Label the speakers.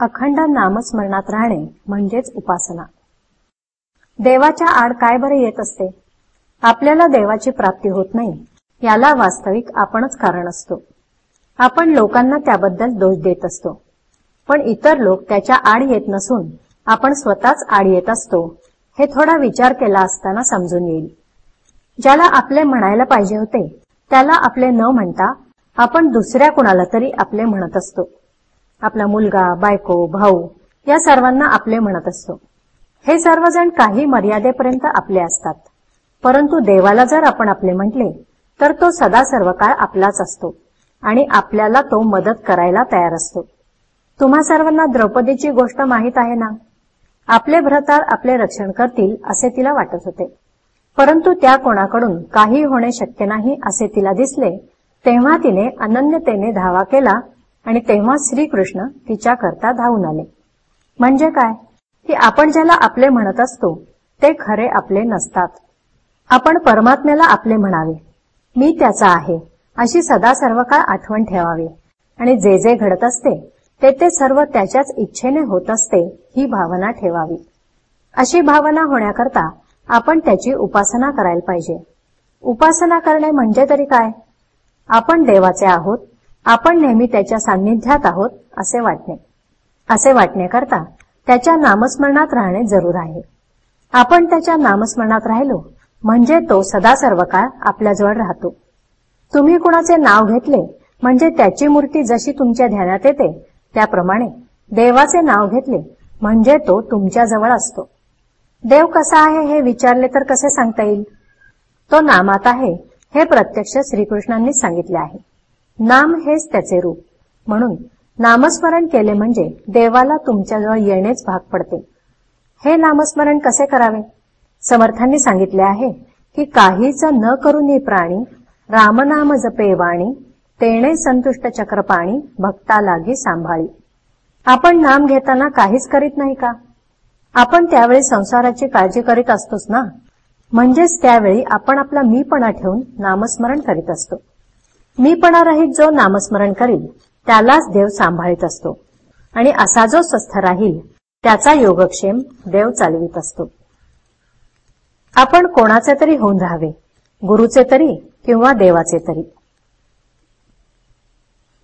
Speaker 1: अखंड नामस्मरणात राहणे म्हणजेच उपासना. देवाच्या आड काय बरे येत असते? आपल्याला देवाची प्राप्ती होत नाही याला वास्तविक आपणच कारण असतो. आपण लोकांना त्याबद्दल दोष देत असतो. पण इतर लोक त्याच्या आड येत नसून आपण स्वतःच आड येत असतो हे थोडा विचार केला असताना समजून येईल. ज्याला आपले म्हणायला पाहिजे होते त्याला आपले न म्हणता आपण दुसऱ्या कुणाला तरी आपले म्हणत असतो. आपला मुलगा बायको भाऊ या सर्वांना आपले म्हणत असतो. हे सर्वजण काही मर्यादेपर्यंत आपले असतात. परंतु देवाला जर आपण आपले म्हटले तर तो सदा सर्व काळ आपलाच असतो आणि आपल्याला तो मदत करायला तयार असतो. तुम्हा सर्वांना द्रौपदीची गोष्ट माहीत आहे ना? आपले भ्रतार आपले रक्षण करतील असे तिला वाटत होते. परंतु त्या कोणाकडून काही होणे शक्य नाही असे तिला दिसले तेव्हा तिने अनन्यतेने धावा केला आणि तेव्हा श्रीकृष्ण तिच्याकरता धावून आले. म्हणजे काय? की आपण ज्याला आपले म्हणत असतो ते खरे आपले नसतात. आपण परमात्म्याला आपले म्हणावे. मी त्याचा आहे अशी सदा सर्व काळ आठवण ठेवावी. आणि जे जे घडत असते ते ते सर्व त्याच्याच इच्छेने होत असते ही भावना ठेवावी. अशी भावना होण्याकरता आपण त्याची उपासना करायला पाहिजे. उपासना करणे म्हणजे तरी काय? आपण देवाचे आहोत आपण नेहमी त्याच्या सान्निध्यात आहोत असे वाटणे. असे वाटण्याकरता त्याच्या नामस्मरणात राहणे जरूर आहे. आपण त्याच्या नामस्मरणात राहिलो म्हणजे तो सदा सर्व काळ आपल्याजवळ राहतो. तुम्ही कुणाचे नाव घेतले म्हणजे त्याची मूर्ती जशी तुमच्या ध्यानात येते त्याप्रमाणे देवाचे नाव घेतले म्हणजे तो तुमच्याजवळ असतो. देव कसा आहे हे विचारले तर कसे सांगता येईल? तो नामात आहे हे प्रत्यक्ष श्रीकृष्णांनी सांगितले आहे. नाम हेच त्याचे रूप. म्हणून नामस्मरण केले म्हणजे देवाला तुमच्याजवळ येणेच भाग पडते. हे नामस्मरण कसे करावे? समर्थांनी सांगितले आहे की काहीच न करून प्राणी रामनाम जपे वाणी तेणे संतुष्ट चक्रपाणी भक्ता लागी सांभाळी. आपण नाम घेताना काहीच करीत नाही का? आपण त्यावेळी संसाराची काळजी करीत असतोच ना? म्हणजेच त्यावेळी आपण आपला मीपणा ठेवून नामस्मरण करीत असतो. मीपणारहित जो नामस्मरण करील त्यालाच देव सांभाळीत असतो. आणि असा जो स्वस्थ राहील त्याचा योगक्षेम देव चालवित असतो. आपण कोणाचे तरी होऊन राहावे गुरुचे तरी किंवा देवाचे तरी.